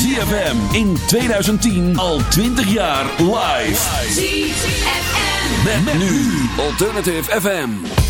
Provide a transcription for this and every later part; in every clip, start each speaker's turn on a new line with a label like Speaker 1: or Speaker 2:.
Speaker 1: ZFM in 2010 al 20 jaar live.
Speaker 2: ZFM.
Speaker 1: Met, met nu Alternative FM.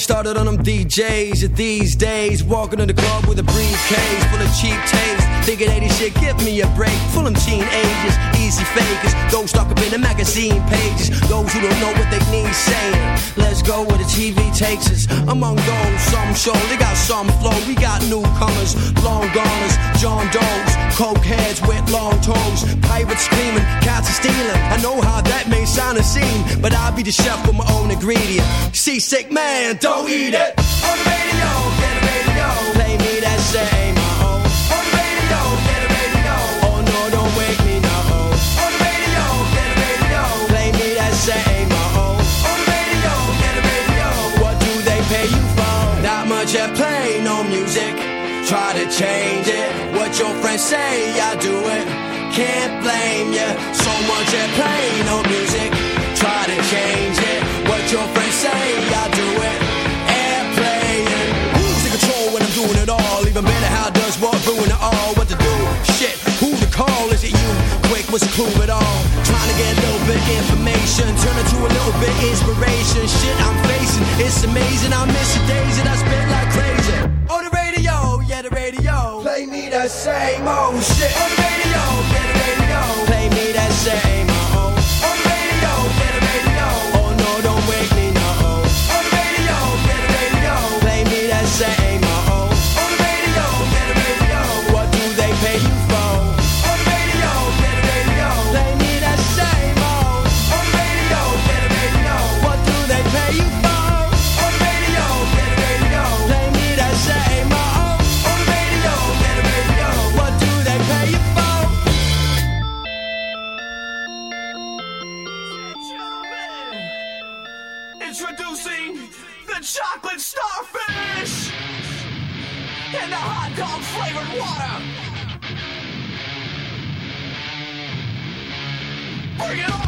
Speaker 3: started on them DJs of these days. Walking in the club with a briefcase full of cheap taste. Thinking 80 shit, give me a break. Full of teenagers, easy fakers. Those stuck up in the magazine pages. Those who don't know what they need saying. Let's go where the TV takes us. Among those, some show they got some flow. We got newcomers, long goners, John Doe's, coke heads with long toes. Pirates screaming, cats are stealing. I know how that may sound a scene, but I'll be the chef with my own ingredient. Seasick man, don't eat it. On the radio, get radio. Play me that same old. On the radio, get radio. Oh no, don't wake me. On the radio, get radio. Play me that same old. On the radio, get radio. What do they pay you for? Not much at play, no music. Try to change it. What your friends say, I do it. Can't blame ya. So much at play, no music. Try to change it. What your Even better, how does what ruin it all? What to do? Shit, who to call? Is it you? Quick, what's the clue at all? Trying to get a little bit information, turn it to a little bit inspiration. Shit, I'm facing, it's amazing. I miss the days that I spent like crazy. On the radio, yeah, the radio. Play me that same old shit. On the radio,
Speaker 4: Oregon.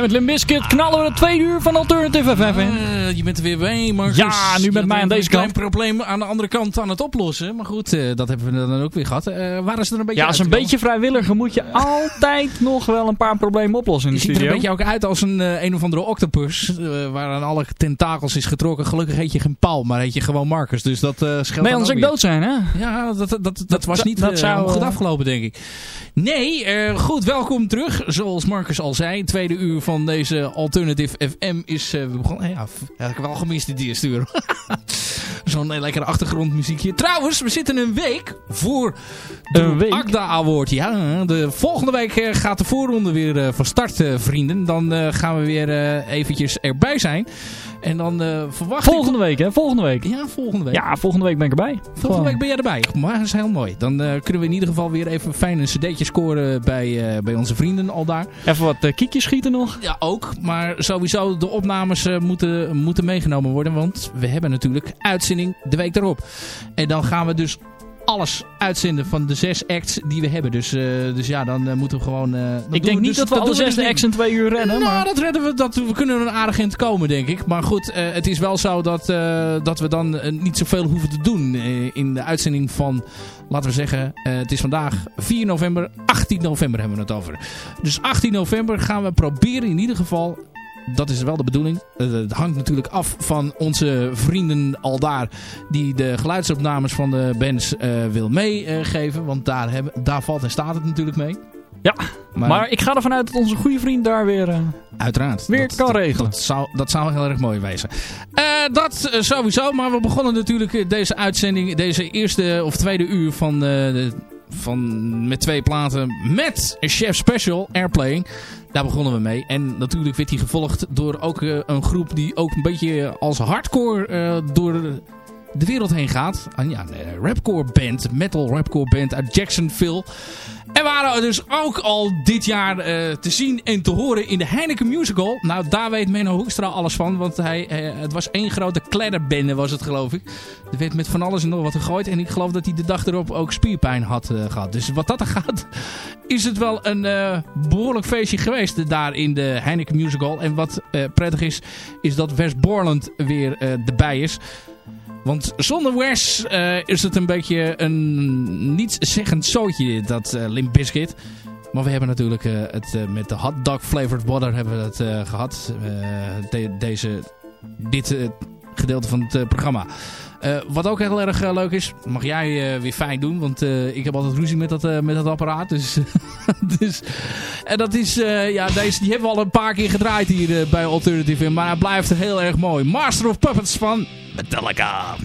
Speaker 5: En met Limbiskit knallen we de tweede uur van Alternative FM in.
Speaker 6: Uh, je bent er weer bij, Marcus.
Speaker 5: Ja, nu met mij aan deze kant.
Speaker 6: een probleem aan de andere kant aan het oplossen. Maar goed, uh, dat hebben we dan ook weer gehad. Uh, waar is er een beetje
Speaker 5: Ja, als een beetje vrijwilliger moet je altijd nog wel een paar problemen oplossen in de
Speaker 6: je
Speaker 5: studio.
Speaker 6: ziet er een beetje ook uit als een, een of andere octopus. waar aan alle tentakels is getrokken. Gelukkig heet je geen Paul, maar heet je gewoon Marcus. Dus dat scheelt
Speaker 5: Nee, anders ik dood zijn, hè?
Speaker 6: Ja, dat, dat, dat, dat was niet dat zou, goed afgelopen, denk ik. Nee, goed, welkom terug. Zoals Marcus al zei, tweede uur van deze Alternative FM is... Uh, we begonnen, ja, heb ik wel gemist die eerste uur. Zo'n uh, lekkere achtergrondmuziekje. Trouwens, we zitten een week voor de
Speaker 5: een week?
Speaker 6: Agda Award. Ja, de volgende week uh, gaat de voorronde weer van start, vrienden. Dan gaan we weer eventjes erbij zijn. En dan uh, verwacht
Speaker 5: Volgende
Speaker 6: ik...
Speaker 5: week, hè? Volgende week.
Speaker 6: Ja, volgende week.
Speaker 5: Ja, volgende week ben ik erbij.
Speaker 6: Volgende Gewoon. week ben jij erbij. Maar dat is heel mooi. Dan uh, kunnen we in ieder geval weer even fijn een cd'tje scoren bij, uh, bij onze vrienden al daar.
Speaker 5: Even wat kiekjes schieten nog.
Speaker 6: Ja, ook. Maar sowieso de opnames moeten, moeten meegenomen worden. Want we hebben natuurlijk uitzending de week erop. En dan gaan we dus alles uitzenden van de zes acts die we hebben. Dus, dus ja, dan moeten we gewoon...
Speaker 5: ik denk niet dus, dat we alle zes acts in twee uur rennen.
Speaker 6: Nou,
Speaker 5: maar...
Speaker 6: dat redden we. Dat, we kunnen er een aardig in komen, denk ik. Maar goed, het is wel zo dat, dat we dan niet zoveel hoeven te doen in de uitzending van laten we zeggen, het is vandaag 4 november, 18 november hebben we het over. Dus 18 november gaan we proberen in ieder geval dat is wel de bedoeling. Eh, het hangt natuurlijk af van onze vrienden al daar. Die de geluidsopnames van de bands uh, wil meegeven. want daar, hebben, daar valt en staat het natuurlijk mee.
Speaker 5: Ja, maar, ik ga ervan uit dat onze goede vriend daar weer, uh,
Speaker 6: uiteraard,
Speaker 5: weer kan regelen.
Speaker 6: Dat, zou, dat zou heel erg mooi wezen. dat sowieso, maar we begonnen natuurlijk deze uitzending, deze eerste of tweede uur van, de, van met twee platen met Chef Special, Airplaying. Daar begonnen we mee. En natuurlijk werd hij gevolgd door ook uh, een groep die ook een beetje als hardcore uh, door de wereld heen gaat. Ah, ja, een rapcore band, metal rapcore band uit Jacksonville. En waren dus ook al dit jaar uh, te zien en te horen in de Heineken Musical. Nou, daar weet Menno Hoekstra alles van. Want hij, uh, het was één grote kledderbende was het geloof ik. Er werd met van alles en nog wat gegooid. En ik geloof dat hij de dag erop ook spierpijn had gehad. Dus wat dat er gaat, is het wel een behoorlijk feestje geweest daar in de Heineken Musical. En wat prettig is, is dat West Borland weer erbij is. Want zonder Wes uh, is het een beetje een nietszeggend zootje, dat uh, Limp Bizkit. Maar we hebben natuurlijk uh, het met de hot dog flavored water hebben we het gehad. De, deze, dit gedeelte van het programma. Wat ook heel erg leuk is, mag jij weer fijn doen. Want ik heb altijd ruzie met dat, met dat apparaat. Dus, dus, en dat is, ja, deze die hebben we al een paar keer gedraaid hier bij Alternative. Maar hij blijft heel erg mooi. Master of Puppets van Metallica.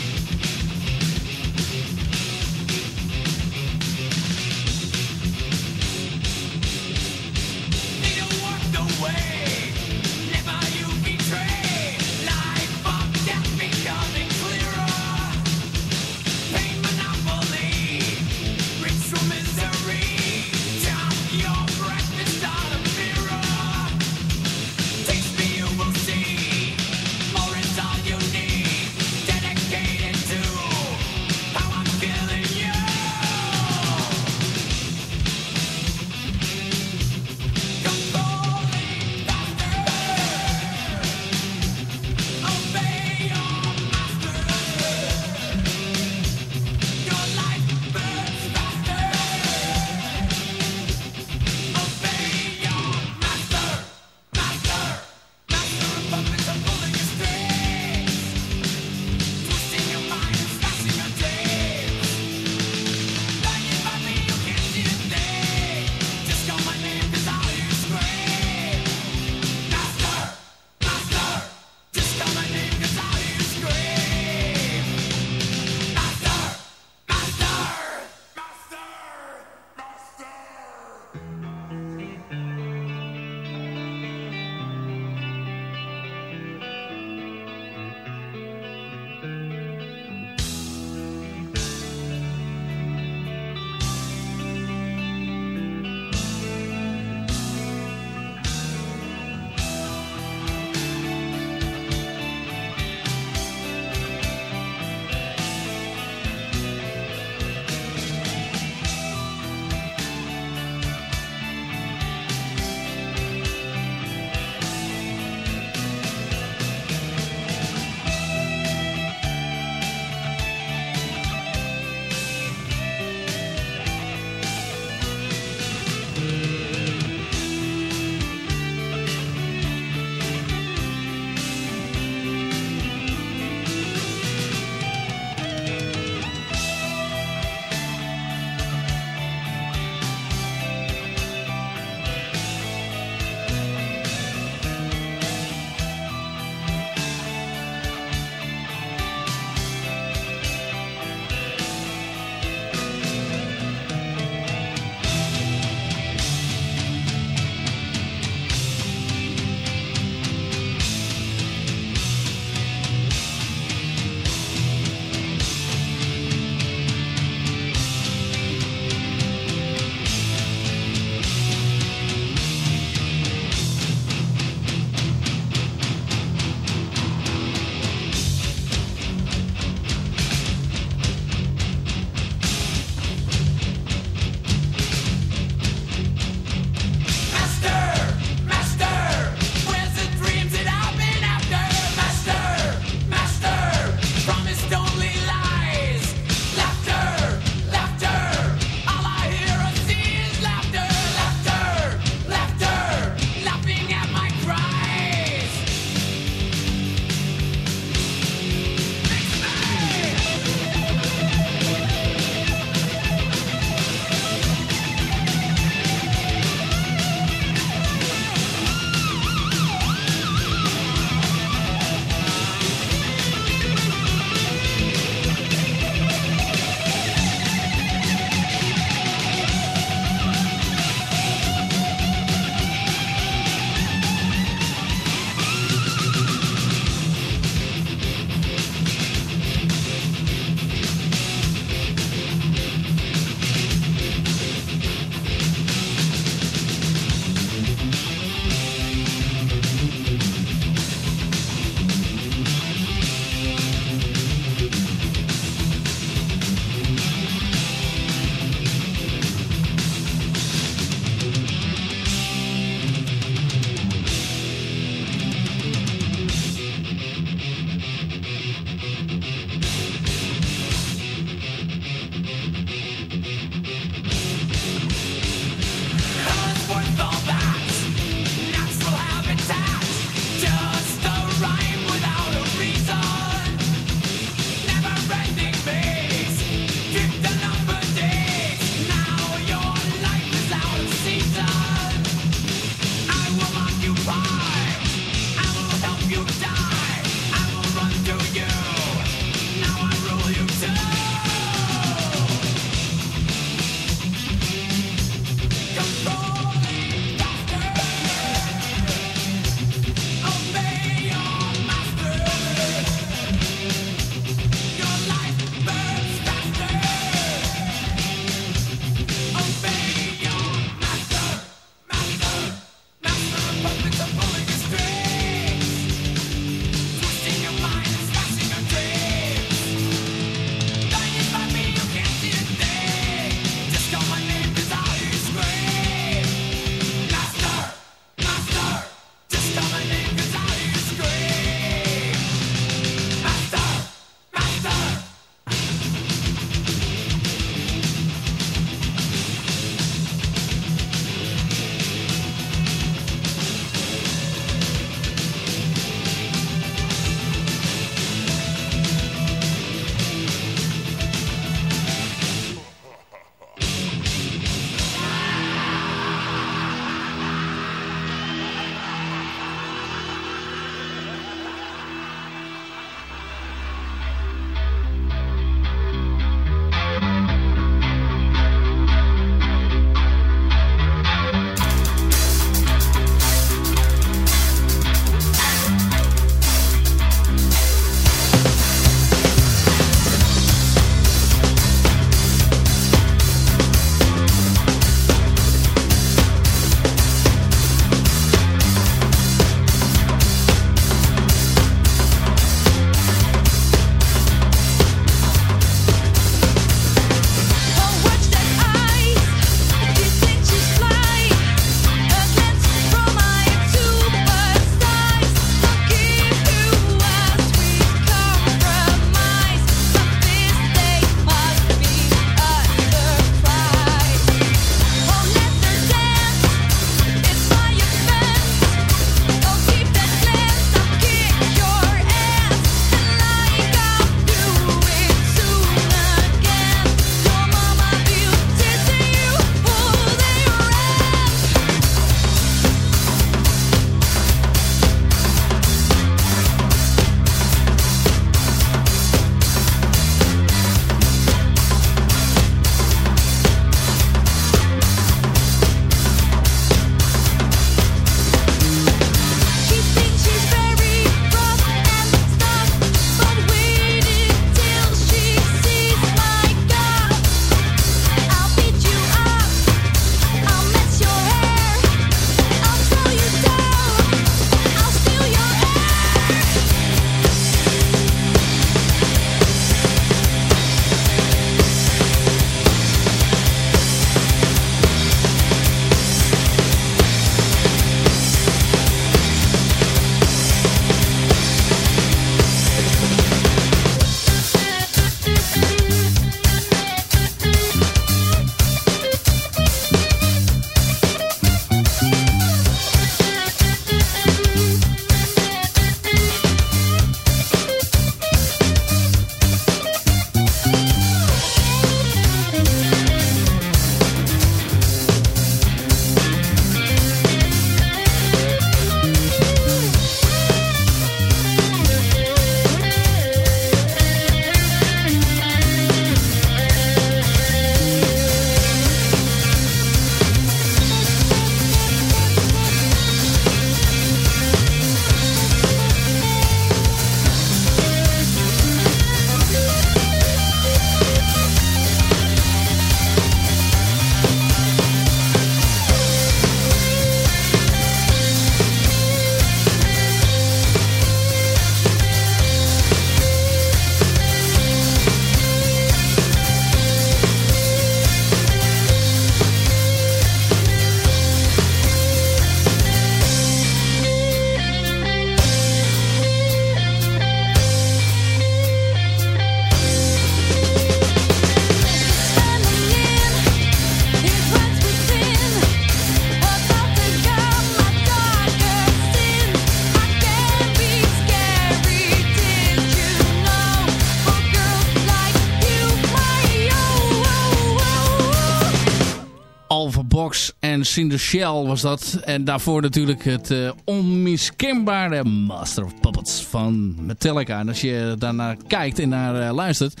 Speaker 6: En Cinder Shell was dat. En daarvoor natuurlijk het uh, onmiskenbare Master of Puppets van Metallica. En als je daarnaar kijkt en naar uh, luistert...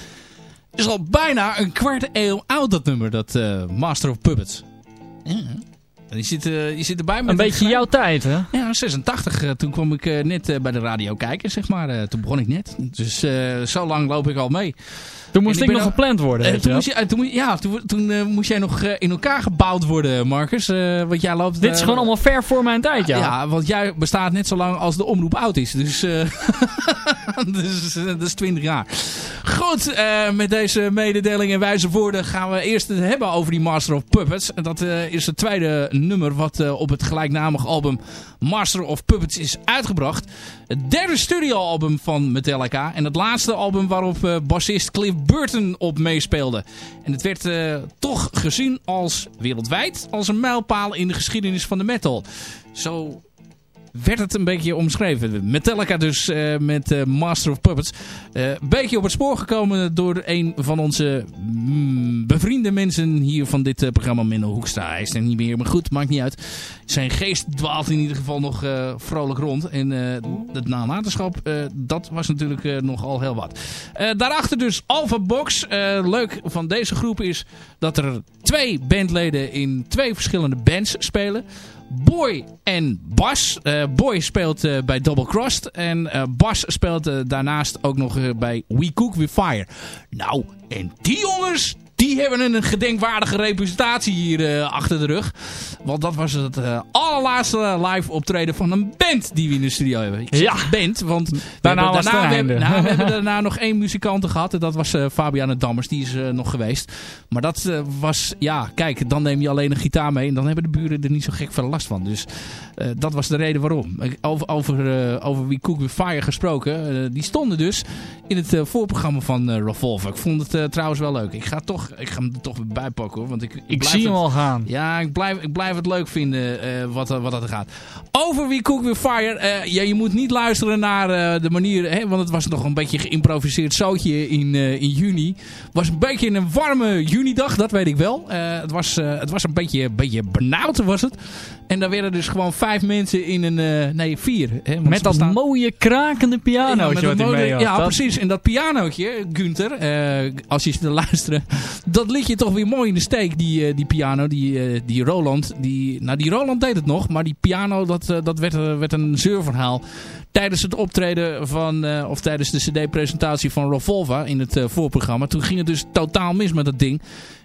Speaker 6: is al bijna een kwart eeuw oud dat nummer, dat uh, Master of Puppets. Ja. Je zit, uh, je zit erbij met
Speaker 5: een beetje jouw tijd, hè?
Speaker 6: Ja, 86. Uh, toen kwam ik uh, net bij de radio kijken, zeg maar. toen begon ik net. Dus zo lang loop ik al mee.
Speaker 5: Toen moest ik, ik nog gepland worden.
Speaker 6: Toen moest je, toen, ja, toen, toen moest jij nog in elkaar gebouwd worden, Marcus. want jij loopt...
Speaker 5: Dit is gewoon allemaal ver voor mijn tijd, ja.
Speaker 6: Ja, want jij bestaat net zo lang als de omroep oud is. Dus, dus dat is 20 jaar. Goed, met deze mededeling en wijze woorden gaan we eerst het hebben over die Master of Puppets. En dat is het tweede nummer wat op het gelijknamige album Master of Puppets is uitgebracht. Het derde studioalbum van Metallica. En het laatste album waarop bassist Cliff Burton op meespeelde. En het werd uh, toch gezien als wereldwijd als een mijlpaal in de geschiedenis van de metal. Zo werd het een beetje omschreven. Metallica dus uh, met uh, Master of Puppets. Uh, een beetje op het spoor gekomen door een van onze mm, bevriende mensen hier van dit programma, Menno Hoekstra. Hij is er niet meer, maar goed, maakt niet uit. Zijn geest dwaalt in ieder geval nog vrolijk rond. En het nalatenschap, dat was natuurlijk nogal heel wat. daarachter dus Alpha Box. leuk van deze groep is dat er twee bandleden in twee verschillende bands spelen. Boy en Bas. Uh, Boy speelt uh, bij Double Crossed. En uh, Bas speelt daarnaast ook nog bij We Cook We Fire. Nou, en die jongens, die hebben een gedenkwaardige representatie hier uh, achter de rug. Want dat was het uh, allerlaatste live optreden van een band die we in de studio hebben. Ik ja. band, want
Speaker 5: daarna, we daarna,
Speaker 6: we hebben, nou, we hebben daarna nog één muzikant gehad. En dat was uh, Fabiana Dammers, die is nog geweest. Maar dat was, ja, kijk, dan neem je alleen een gitaar mee. En dan hebben de buren er niet zo gek veel last van. Dus dat was de reden waarom. Over, over, over wie Cook With Fire gesproken. die stonden dus in het voorprogramma van Revolver. Ik vond het trouwens wel leuk. Ik ga toch ik ga hem er toch bij pakken hoor. Want ik, ik,
Speaker 5: ik zie
Speaker 6: het,
Speaker 5: hem al gaan.
Speaker 6: Ja, ik blijf, ik blijf het leuk vinden uh, wat, wat dat er gaat. Over wie Cook With Fire. Uh, ja, je moet niet luisteren naar uh, de manier. Hè, want het was nog een beetje geïmproviseerd zoutje in, in juni. was een beetje een warme junidag, dat weet ik wel. het, was, het was een beetje, beetje benauwd was het. En dan werden dus gewoon vijf mensen in een... nee, vier. Hè,
Speaker 5: met dat bestaan... mooie krakende pianootje ja, wat
Speaker 6: mooie, Ja, precies. En dat pianootje, Gunther, als je te luisteren dat liet je toch weer mooi in de steek, die, uh, die piano, die, die Roland. Die, nou, die Roland deed het nog, maar die piano, dat, dat werd, werd een zeurverhaal. Tijdens het optreden van, of tijdens de cd-presentatie van Revolva in het voorprogramma. Toen ging het dus totaal mis met dat ding.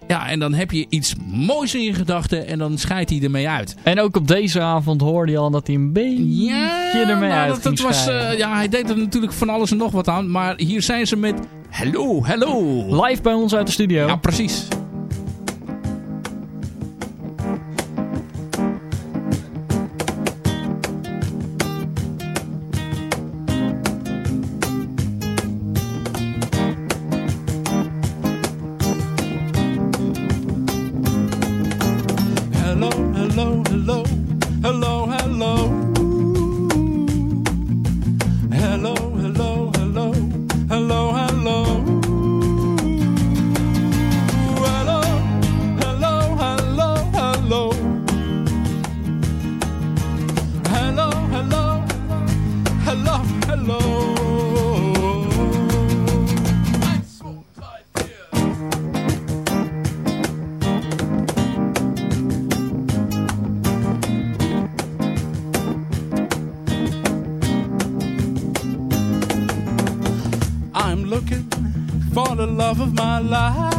Speaker 6: Ja, en dan heb je iets moois in je gedachten en dan scheidt hij ermee uit.
Speaker 5: En ook op deze avond hoorde je al dat hij een beetje ja, ermee nou, uit dat, dat was, uh,
Speaker 6: Ja, hij deed er natuurlijk van alles en nog wat aan. Maar hier zijn ze met Hello, hello.
Speaker 5: Live bij ons uit de studio.
Speaker 6: Ja, precies.
Speaker 7: love of my life.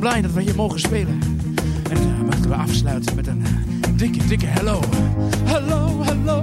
Speaker 8: Blij dat we hier mogen spelen. En uh, moeten we afsluiten met een uh, dikke, dikke. Hello, hello, hello,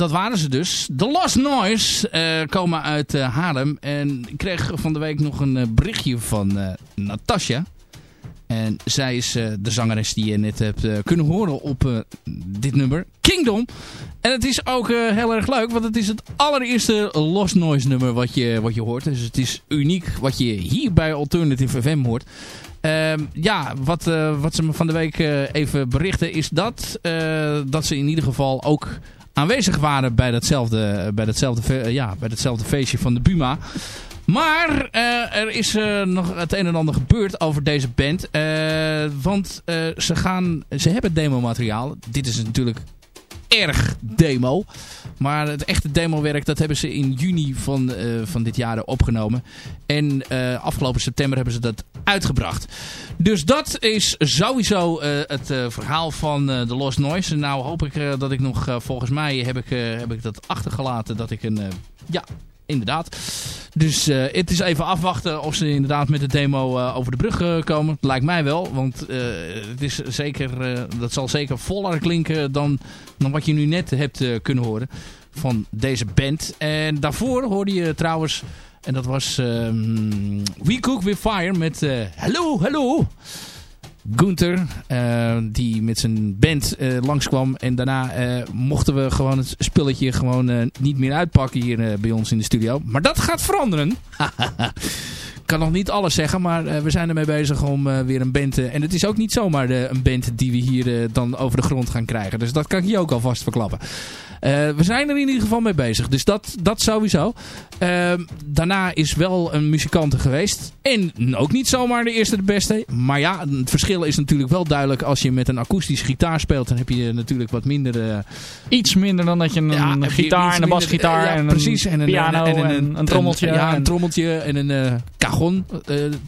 Speaker 6: dat waren ze dus. The Lost Noise uh, komen uit uh, Haarlem. En ik kreeg van de week nog een uh, berichtje van Natasja. En zij is de zangeres die je net hebt kunnen horen op dit nummer. Kingdom. En het is ook heel erg leuk. Want het is het allereerste Lost Noise nummer wat je, wat je hoort. Dus het is uniek wat je hier bij Alternative FM hoort. Ehm, ja, wat, wat ze me van de week even berichten is dat, dat ze in ieder geval ook aanwezig waren bij datzelfde, bij datzelfde, eh, ja, bij datzelfde feestje van de Buma. Maar uh, er is uh, nog het een en ander gebeurd over deze band. Uh, want ze, gaan, ze hebben demomateriaal. Dit is natuurlijk erg demo. Maar het echte demowerk dat hebben ze in juni van, uh, van dit jaar opgenomen. En uh, afgelopen september hebben ze dat uitgebracht. Dus dat is sowieso uh, het verhaal van The Lost Noise. Nou hoop ik dat ik nog, volgens mij heb ik, heb ik dat achtergelaten dat ik een... ja, inderdaad. Dus uh, het is even afwachten of ze inderdaad met de demo uh, over de brug uh, komen. Lijkt mij wel, want het is zeker, dat zal zeker voller klinken dan, dan wat je nu net hebt kunnen horen van deze band. En daarvoor hoorde je trouwens, en dat was um, We Cook With Fire met Hello, Hello. Gunther, uh, die met zijn band uh, langskwam. En daarna uh, mochten we gewoon het spulletje gewoon niet meer uitpakken hier bij ons in de studio. Maar dat gaat veranderen. Ik kan nog niet alles zeggen, maar we zijn ermee bezig om weer een band... en het is ook niet zomaar een band die we hier dan over de grond gaan krijgen. Dus dat kan ik je ook alvast verklappen. Uh, we zijn er in ieder geval mee bezig. Dus dat, dat sowieso. Uh, daarna is wel een muzikante geweest. En ook niet zomaar de eerste de beste. Maar ja, het verschil is natuurlijk wel duidelijk. Als je met een akoestische gitaar speelt, dan heb je natuurlijk wat minder... Uh,
Speaker 5: iets minder dan dat je een ja, gitaar en een basgitaar ja, en precies, en een piano en, en, een, een, trommeltje.
Speaker 6: Een, ja, een trommeltje en een cajon.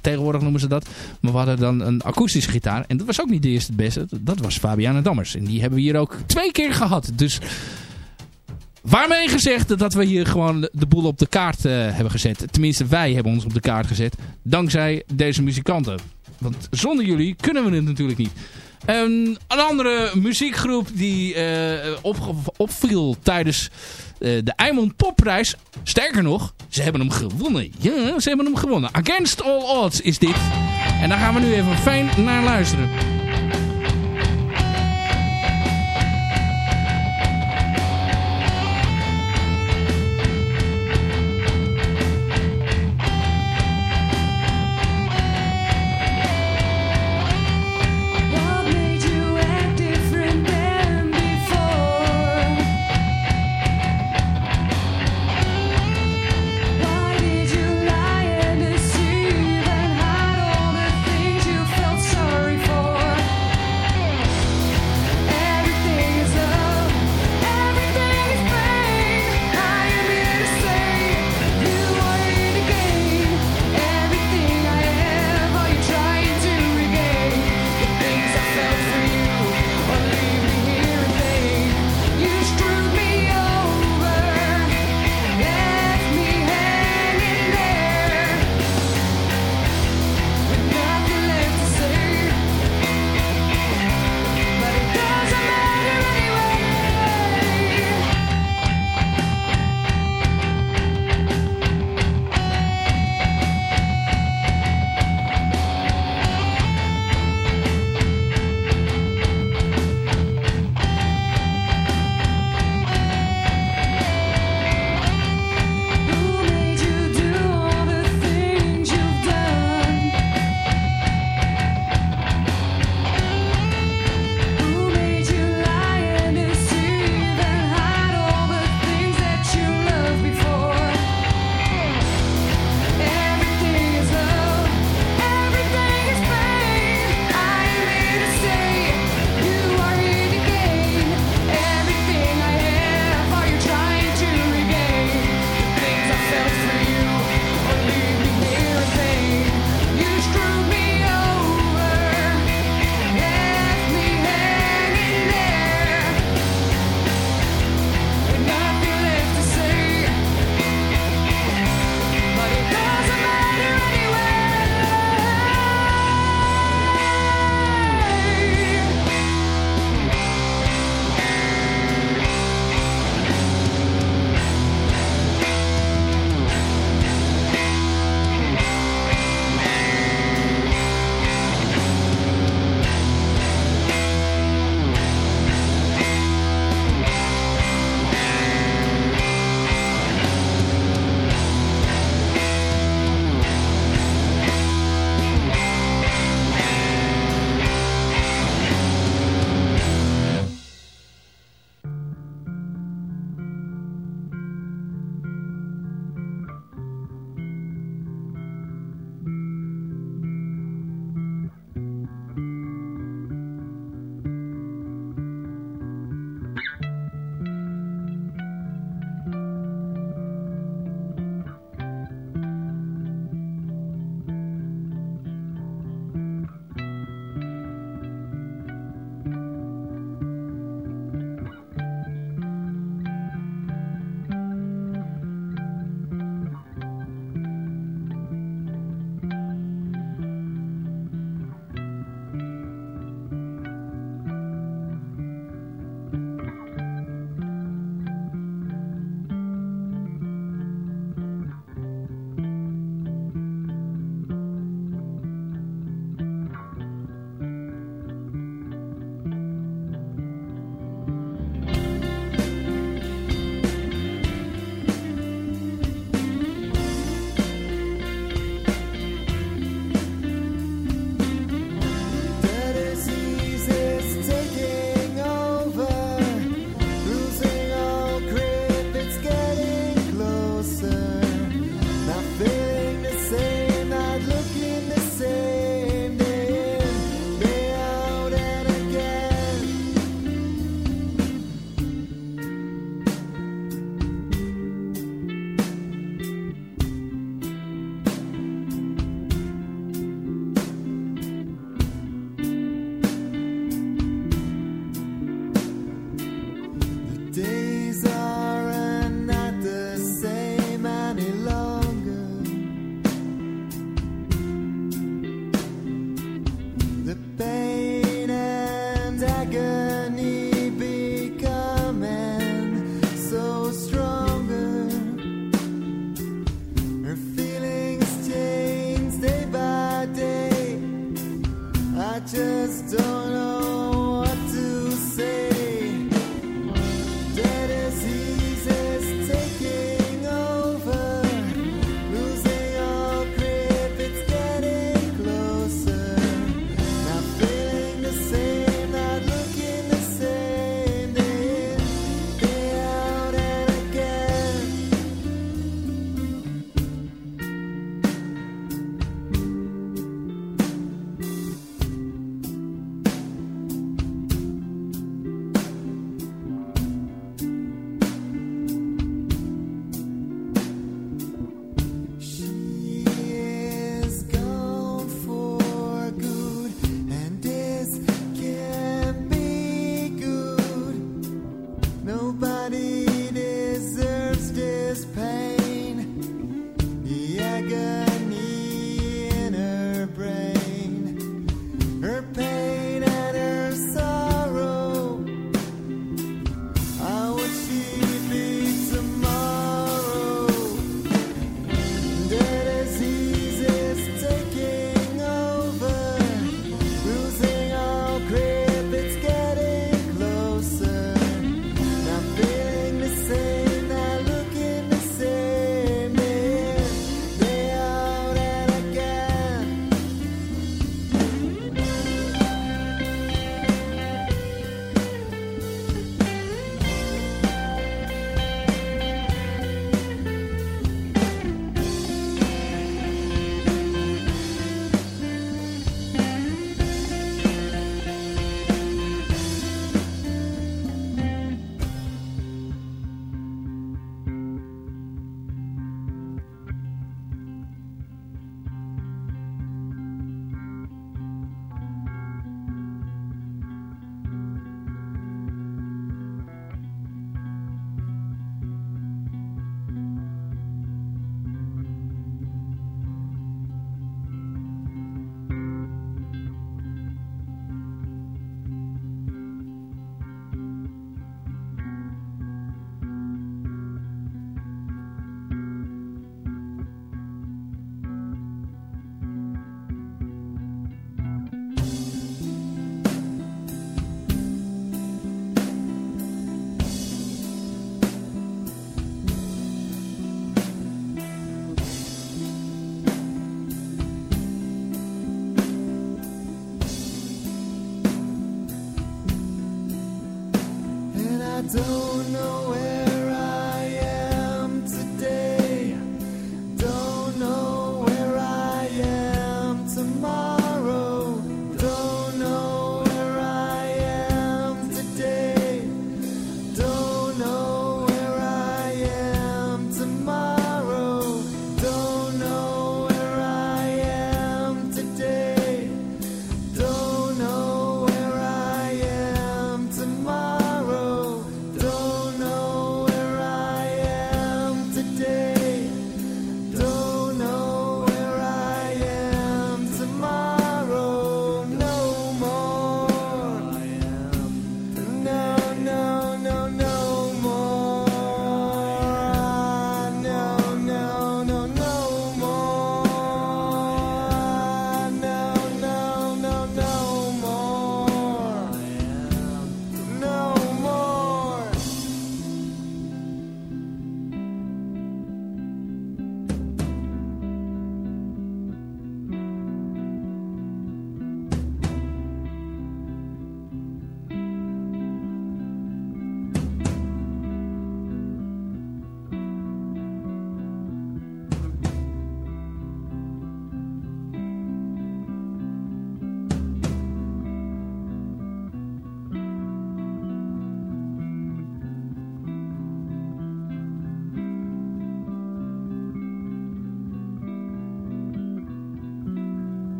Speaker 6: tegenwoordig noemen ze dat. Maar we hadden dan een akoestische gitaar. En dat was ook niet de eerste de beste. Dat was Fabiana Dammers. En die hebben we hier ook twee keer gehad. Dus... Waarmee gezegd dat we hier gewoon de boel op de kaart uh, hebben gezet. Tenminste, wij hebben ons op de kaart gezet. Dankzij deze muzikanten. Want zonder jullie kunnen we het natuurlijk niet. Een andere muziekgroep die op, opviel tijdens uh, de Eimond Popprijs. Sterker nog, ze hebben hem gewonnen. Ja, ze hebben hem gewonnen. Against All Odds is dit. En daar gaan we nu even fijn naar luisteren.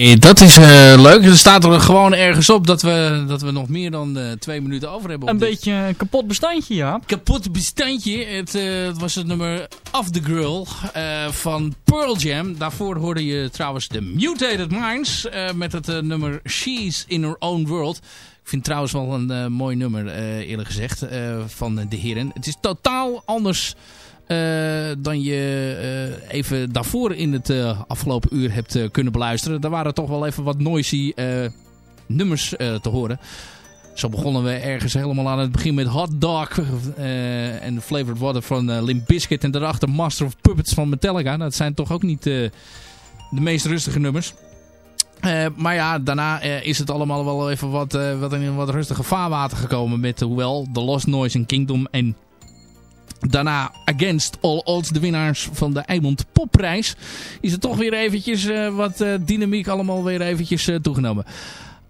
Speaker 6: Dat is uh, leuk. Er staat er gewoon ergens op dat we, dat we nog meer dan uh, twee minuten over hebben.
Speaker 5: Een beetje een kapot bestandje, ja.
Speaker 6: Kapot bestandje. Het, uh, het, was het nummer Off the Grill van Pearl Jam. Daarvoor hoorde je trouwens de Mutated Minds met het nummer She's in Her Own World. Ik vind trouwens wel een mooi nummer, eerlijk gezegd, van de heren. Het is totaal anders dan je uh, even daarvoor in het uh, afgelopen uur hebt kunnen beluisteren. Daar waren toch wel even wat noisy nummers te horen. Zo begonnen we ergens helemaal aan het begin met Hot Dog en Flavored Water van Limp Bizkit. En daarachter Master of Puppets van Metallica. Dat zijn toch ook niet de meest rustige nummers. maar ja, daarna is het allemaal wel even wat, wat in wat rustige vaarwater gekomen. Met hoewel The Lost Noise in Kingdom en Daarna Against All Odds, de winnaars van de Eimond Popprijs. Is er toch weer eventjes uh, wat uh, dynamiek allemaal weer eventjes uh, toegenomen.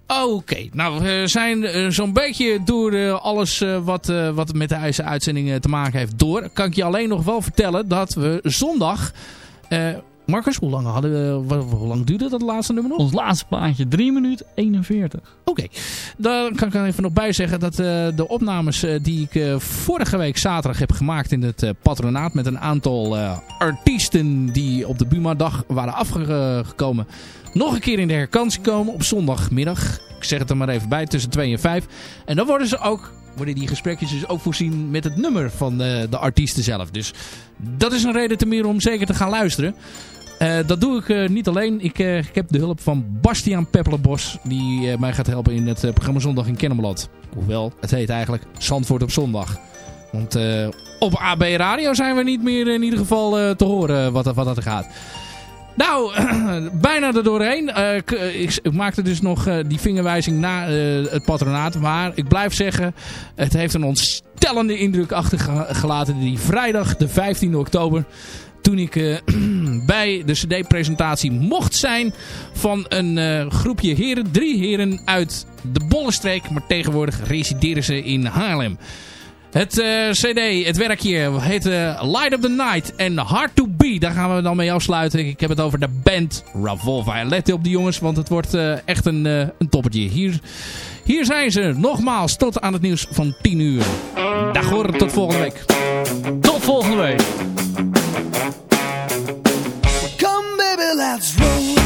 Speaker 6: Oké, nou we zijn zo'n beetje door alles wat, wat met de uitzending te maken heeft door. Kan ik je alleen nog wel vertellen dat we zondag Marcus, hoe lang, hadden we, hoe lang duurde dat laatste nummer nog?
Speaker 5: Ons laatste plaatje, 3 minuten 41.
Speaker 6: Oké, dan kan ik er even nog bij zeggen dat uh, de opnames uh, die ik uh, vorige week zaterdag heb gemaakt in het patronaat met een aantal artiesten die op de Buma-dag waren afgekomen, nog een keer in de herkansing komen op zondagmiddag. Ik zeg het er maar even bij, tussen 2 en 5. En dan worden ze ook worden die gesprekjes dus ook voorzien met het nummer van de, de artiesten zelf. Dus dat is een reden te meer om zeker te gaan luisteren. Uh, dat doe ik uh, niet alleen. Ik, uh, ik, heb de hulp van Bastiaan Peppelenbos. Die mij gaat helpen in het programma Zondag in Kennemerland. Hoewel, het heet eigenlijk Zandvoort op zondag. Want op AB Radio zijn we niet meer in ieder geval te horen wat, wat dat gaat. Nou, bijna er doorheen. ik, ik, maakte dus nog die vingerwijzing na het patronaat. Maar ik blijf zeggen, het heeft een ontstellende indruk achtergelaten. Die vrijdag, de 15 oktober toen ik uh, bij de cd-presentatie mocht zijn van een uh, groepje heren. Drie heren uit de Bollenstreek, maar tegenwoordig resideren ze in Haarlem. Het uh, cd, het werkje heet Light of the Night en Hard to Be. Daar gaan we dan mee afsluiten. Ik heb het over de band Ravolva. Let op die jongens, want het wordt echt een, een toppertje. Hier, hier zijn ze nogmaals tot aan het nieuws van 10 uur. Dag hoor, tot volgende week.
Speaker 5: Tot volgende week.
Speaker 9: Well, that's roll.